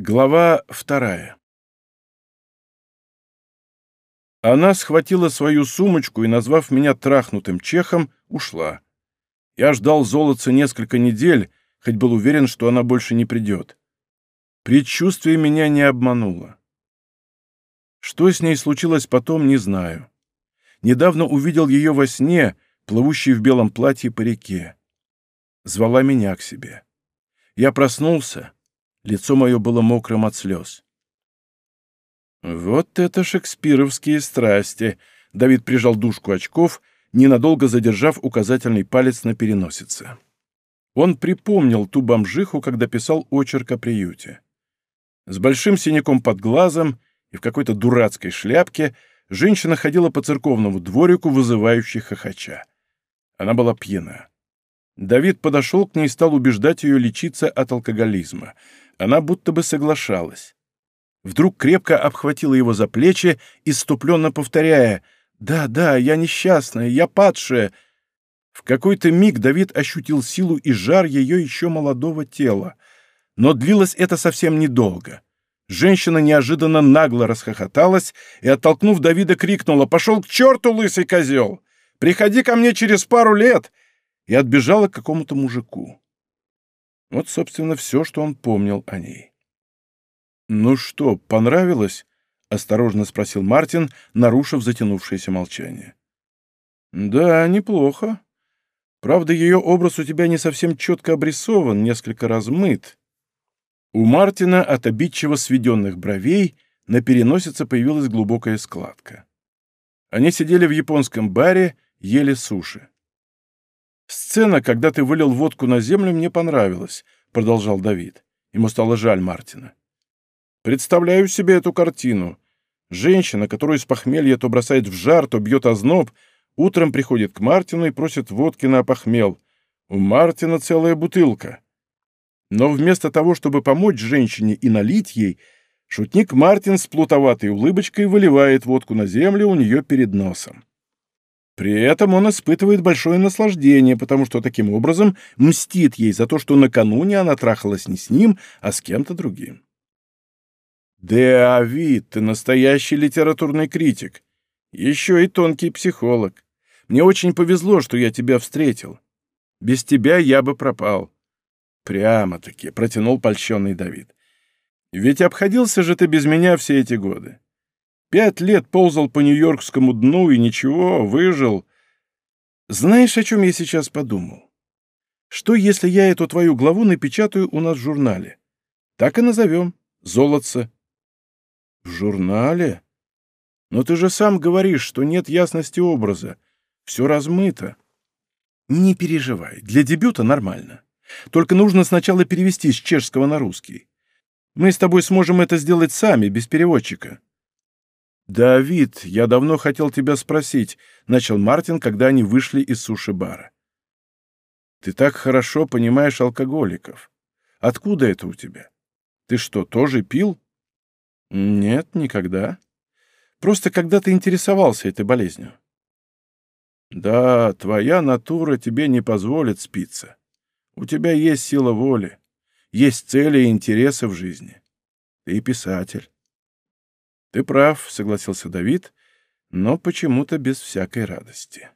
Глава вторая Она схватила свою сумочку и, назвав меня трахнутым чехом, ушла. Я ждал золотца несколько недель, хоть был уверен, что она больше не придет. Предчувствие меня не обмануло. Что с ней случилось потом, не знаю. Недавно увидел ее во сне, плывущей в белом платье по реке. Звала меня к себе. Я проснулся. Лицо мое было мокрым от слез. «Вот это шекспировские страсти!» Давид прижал дужку очков, ненадолго задержав указательный палец на переносице. Он припомнил ту бомжиху, когда писал очерк о приюте. С большим синяком под глазом и в какой-то дурацкой шляпке женщина ходила по церковному дворику, вызывающей хохоча. Она была пьяна. Давид подошел к ней и стал убеждать ее лечиться от алкоголизма. Она будто бы соглашалась. Вдруг крепко обхватила его за плечи, иступленно повторяя «Да, да, я несчастная, я падшая». В какой-то миг Давид ощутил силу и жар ее еще молодого тела. Но длилось это совсем недолго. Женщина неожиданно нагло расхохоталась и, оттолкнув Давида, крикнула «Пошел к черту, лысый козел! Приходи ко мне через пару лет!» и отбежала к какому-то мужику. Вот, собственно, все, что он помнил о ней. «Ну что, понравилось?» — осторожно спросил Мартин, нарушив затянувшееся молчание. «Да, неплохо. Правда, ее образ у тебя не совсем четко обрисован, несколько размыт». У Мартина от обидчиво сведенных бровей на переносице появилась глубокая складка. Они сидели в японском баре, ели суши. «Сцена, когда ты вылил водку на землю, мне понравилась», — продолжал Давид. Ему стало жаль Мартина. Представляю себе эту картину. Женщина, которую с похмелья то бросает в жар, то бьет озноб, утром приходит к Мартину и просит водки на опохмел. У Мартина целая бутылка. Но вместо того, чтобы помочь женщине и налить ей, шутник Мартин с плутоватой улыбочкой выливает водку на землю у нее перед носом. При этом он испытывает большое наслаждение, потому что таким образом мстит ей за то, что накануне она трахалась не с ним, а с кем-то другим. Деавид, ты настоящий литературный критик. Еще и тонкий психолог. Мне очень повезло, что я тебя встретил. Без тебя я бы пропал. Прямо-таки, протянул польщенный Давид. Ведь обходился же ты без меня все эти годы. Пять лет ползал по нью-йоркскому дну и ничего, выжил. Знаешь, о чем я сейчас подумал? Что, если я эту твою главу напечатаю у нас в журнале? Так и назовем. Золотце. В журнале? Но ты же сам говоришь, что нет ясности образа. Все размыто. Не переживай, для дебюта нормально. Только нужно сначала перевести с чешского на русский. Мы с тобой сможем это сделать сами, без переводчика. «Давид, я давно хотел тебя спросить», — начал Мартин, когда они вышли из суши-бара. «Ты так хорошо понимаешь алкоголиков. Откуда это у тебя? Ты что, тоже пил?» Нет, никогда. Просто когда ты интересовался этой болезнью. Да, твоя натура тебе не позволит спиться. У тебя есть сила воли, есть цели и интересы в жизни. Ты писатель. Ты прав, согласился Давид, но почему-то без всякой радости.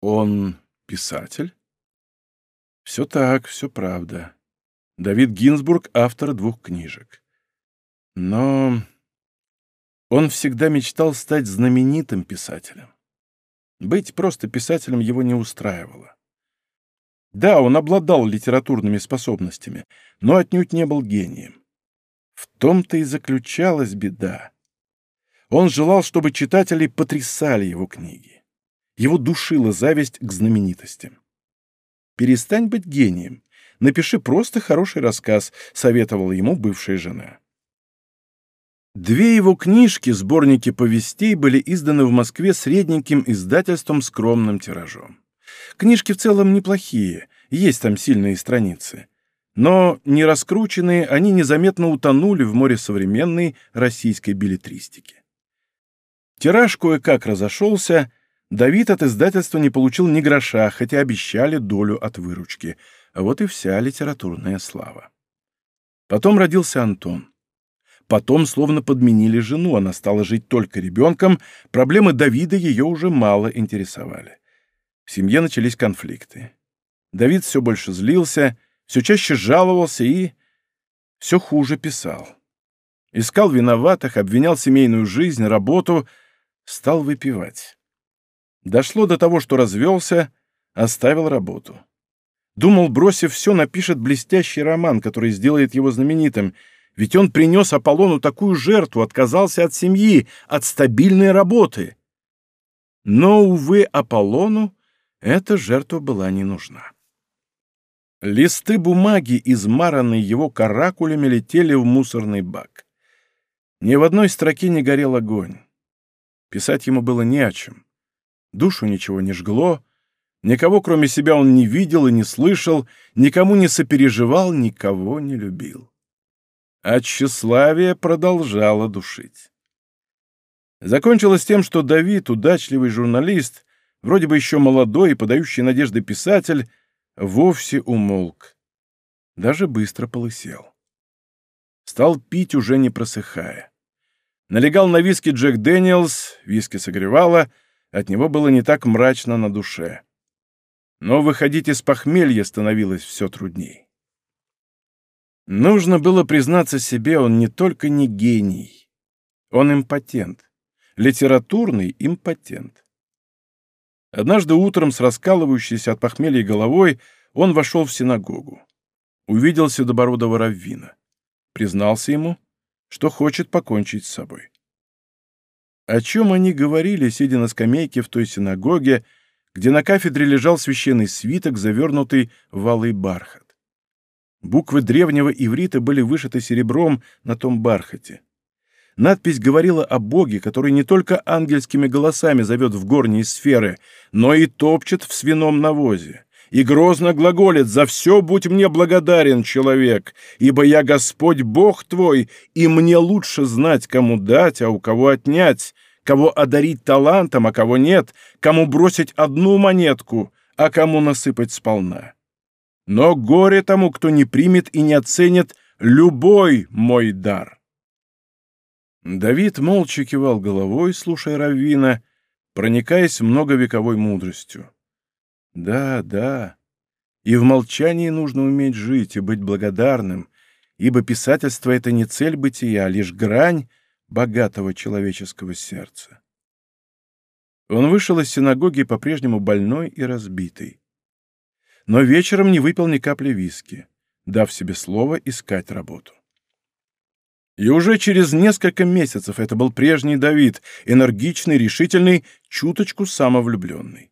Он писатель? Все так, все правда. Давид Гинзбург — автор двух книжек. Но он всегда мечтал стать знаменитым писателем. Быть просто писателем его не устраивало. Да, он обладал литературными способностями, но отнюдь не был гением. В том-то и заключалась беда. Он желал, чтобы читатели потрясали его книги. Его душила зависть к знаменитостям. Перестань быть гением, Напиши просто хороший рассказ», — советовала ему бывшая жена. Две его книжки, сборники повестей, были изданы в Москве средненьким издательством скромным тиражом. Книжки в целом неплохие, есть там сильные страницы. Но, не раскрученные, они незаметно утонули в море современной российской билетристики. Тираж кое-как разошелся, Давид от издательства не получил ни гроша, хотя обещали долю от выручки — Вот и вся литературная слава. Потом родился Антон. Потом словно подменили жену, она стала жить только ребенком, проблемы Давида ее уже мало интересовали. В семье начались конфликты. Давид все больше злился, все чаще жаловался и все хуже писал. Искал виноватых, обвинял семейную жизнь, работу, стал выпивать. Дошло до того, что развелся, оставил работу. Думал, бросив все, напишет блестящий роман, который сделает его знаменитым, ведь он принес Аполлону такую жертву, отказался от семьи, от стабильной работы. Но, увы, Аполлону эта жертва была не нужна. Листы бумаги, измаранные его каракулями, летели в мусорный бак. Ни в одной строке не горел огонь. Писать ему было не о чем. Душу ничего не жгло, никого кроме себя он не видел и не слышал, никому не сопереживал, никого не любил. А тщеславие продолжало душить. Закончилось тем, что Давид, удачливый журналист, вроде бы еще молодой и подающий надежды писатель, вовсе умолк. Даже быстро полысел. Стал пить, уже не просыхая. Налегал на виски Джек Дэниелс, виски согревало, от него было не так мрачно на душе. Но выходить из похмелья становилось все трудней. Нужно было признаться себе, он не только не гений, он импотент, литературный импотент. Однажды утром с раскалывающейся от похмелья головой он вошел в синагогу. Увидел седобородого раввина. Признался ему, что хочет покончить с собой. О чем они говорили, сидя на скамейке в той синагоге, где на кафедре лежал священный свиток, завернутый в алый бархат. Буквы древнего иврита были вышиты серебром на том бархате. Надпись говорила о Боге, который не только ангельскими голосами зовет в горние сферы, но и топчет в свином навозе и грозно глаголит «За все будь мне благодарен, человек, ибо я Господь Бог твой, и мне лучше знать, кому дать, а у кого отнять, кого одарить талантом, а кого нет, кому бросить одну монетку, а кому насыпать сполна. Но горе тому, кто не примет и не оценит любой мой дар». Давид молча кивал головой, слушая Раввина, проникаясь многовековой мудростью. Да, да. И в молчании нужно уметь жить и быть благодарным, ибо писательство — это не цель бытия, а лишь грань богатого человеческого сердца. Он вышел из синагоги по-прежнему больной и разбитый. Но вечером не выпил ни капли виски, дав себе слово искать работу. И уже через несколько месяцев это был прежний Давид, энергичный, решительный, чуточку самовлюбленный.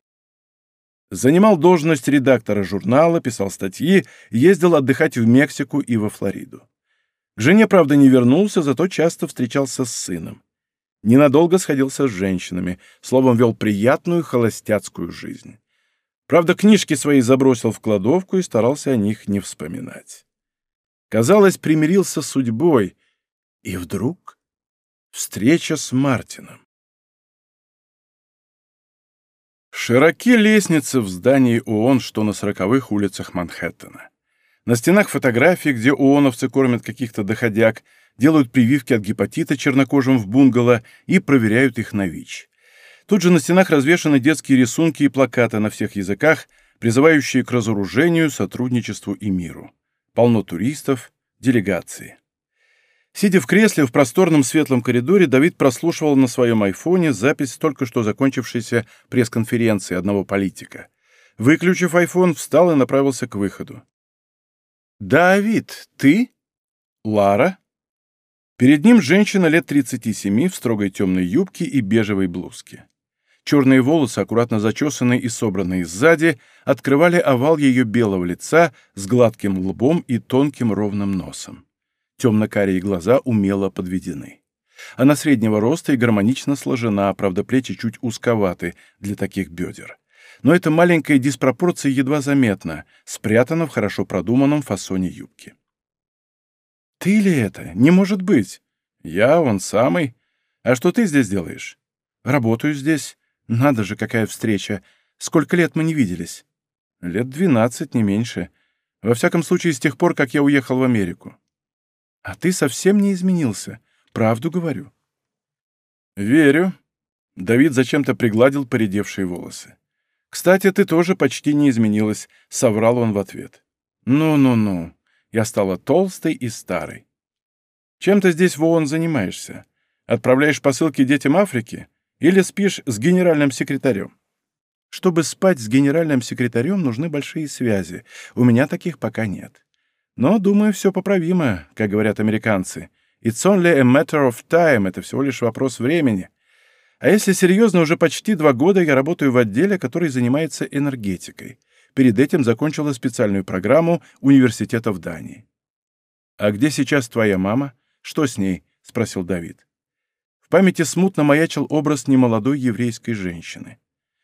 Занимал должность редактора журнала, писал статьи, ездил отдыхать в Мексику и во Флориду. К жене, правда, не вернулся, зато часто встречался с сыном. Ненадолго сходился с женщинами, словом, вел приятную холостяцкую жизнь. Правда, книжки свои забросил в кладовку и старался о них не вспоминать. Казалось, примирился с судьбой, и вдруг встреча с Мартином. Широки лестницы в здании ООН, что на сороковых улицах Манхэттена. На стенах фотографии, где ООНовцы кормят каких-то доходяг, делают прививки от гепатита чернокожим в бунгало и проверяют их на ВИЧ. Тут же на стенах развешаны детские рисунки и плакаты на всех языках, призывающие к разоружению, сотрудничеству и миру. Полно туристов, делегации. Сидя в кресле в просторном светлом коридоре, Давид прослушивал на своем айфоне запись только что закончившейся пресс-конференции одного политика. Выключив айфон, встал и направился к выходу. «Давид, ты? Лара?» Перед ним женщина лет 37 в строгой темной юбке и бежевой блузке. Черные волосы, аккуратно зачесанные и собранные сзади, открывали овал ее белого лица с гладким лбом и тонким ровным носом. Темно-карие глаза умело подведены. Она среднего роста и гармонично сложена, правда, плечи чуть узковаты для таких бедер. Но эта маленькая диспропорция едва заметна, спрятана в хорошо продуманном фасоне юбки. «Ты ли это? Не может быть!» «Я, он самый. А что ты здесь делаешь?» «Работаю здесь. Надо же, какая встреча. Сколько лет мы не виделись?» «Лет двенадцать, не меньше. Во всяком случае, с тех пор, как я уехал в Америку. А ты совсем не изменился. Правду говорю. Верю. Давид зачем-то пригладил поредевшие волосы. Кстати, ты тоже почти не изменилась, соврал он в ответ. Ну-ну-ну. Я стала толстой и старой. Чем ты здесь в ООН занимаешься? Отправляешь посылки детям Африки? Или спишь с генеральным секретарем? Чтобы спать с генеральным секретарем, нужны большие связи. У меня таких пока нет. Но, думаю, все поправимо, как говорят американцы. It's only a matter of time, это всего лишь вопрос времени. А если серьезно, уже почти два года я работаю в отделе, который занимается энергетикой. Перед этим закончила специальную программу университета в Дании. «А где сейчас твоя мама? Что с ней?» — спросил Давид. В памяти смутно маячил образ немолодой еврейской женщины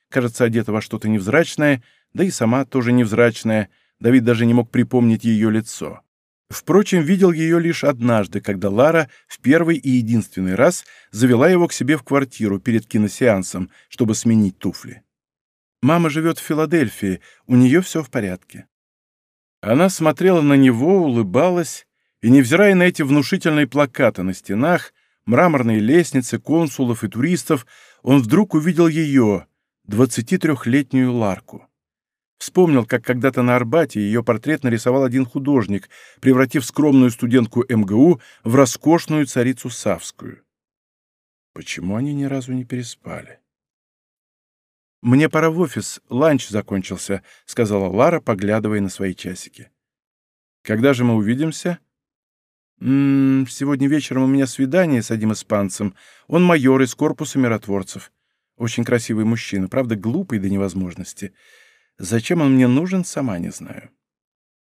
кажется, одета во что-то невзрачное, да и сама тоже невзрачная, Давид даже не мог припомнить ее лицо. Впрочем, видел ее лишь однажды, когда Лара в первый и единственный раз завела его к себе в квартиру перед киносеансом, чтобы сменить туфли. «Мама живет в Филадельфии, у нее все в порядке». Она смотрела на него, улыбалась, и, невзирая на эти внушительные плакаты на стенах, мраморные лестницы, консулов и туристов, он вдруг увидел ее, 23-летнюю Ларку. Вспомнил, как когда-то на Арбате ее портрет нарисовал один художник, превратив скромную студентку МГУ в роскошную царицу Савскую. Почему они ни разу не переспали? «Мне пора в офис, ланч закончился», — сказала Лара, поглядывая на свои часики. «Когда же мы увидимся?» «М -м, «Сегодня вечером у меня свидание с одним испанцем. Он майор из корпуса миротворцев. Очень красивый мужчина, правда, глупый до невозможности. Зачем он мне нужен, сама не знаю.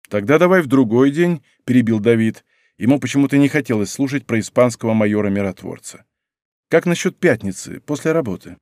«Тогда давай в другой день», — перебил Давид. Ему почему-то не хотелось слушать про испанского майора-миротворца. «Как насчет пятницы, после работы?»